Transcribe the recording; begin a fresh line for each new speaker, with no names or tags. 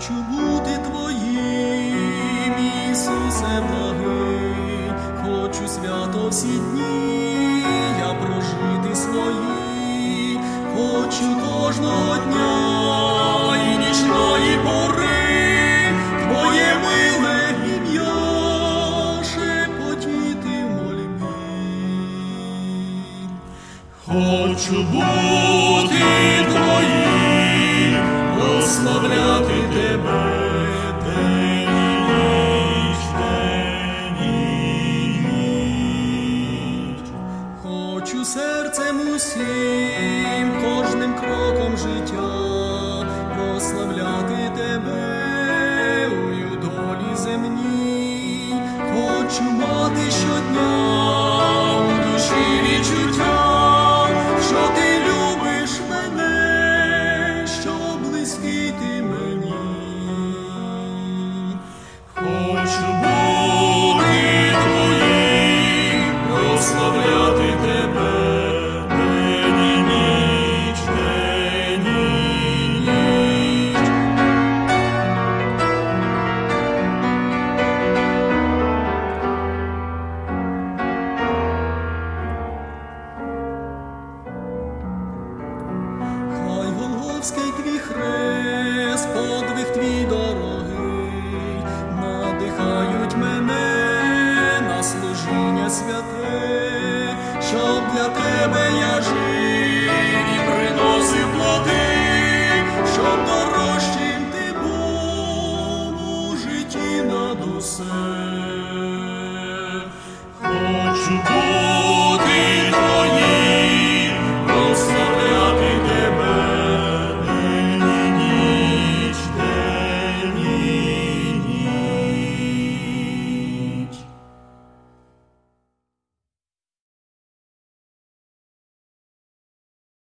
Хочу бути твоїм, Ісусе благий, хочу свято всі дні, я прожити свої, хочу кожного дня і нічної пори, Твоє миле ім'я шепотіти. Хочу бути твоїм. Хочу серцем усім, кожним кроком життя, прославляти тебе у долі земній. Хочу мати щодня у душі відчуття, що ти любиш мене, що близький ти прославляти тебе. Хай Голговський твій хрест, подвиг твій для тебе я жив і приносив плоди, щоб дорожчим ти був у житті над усе. Хочу бути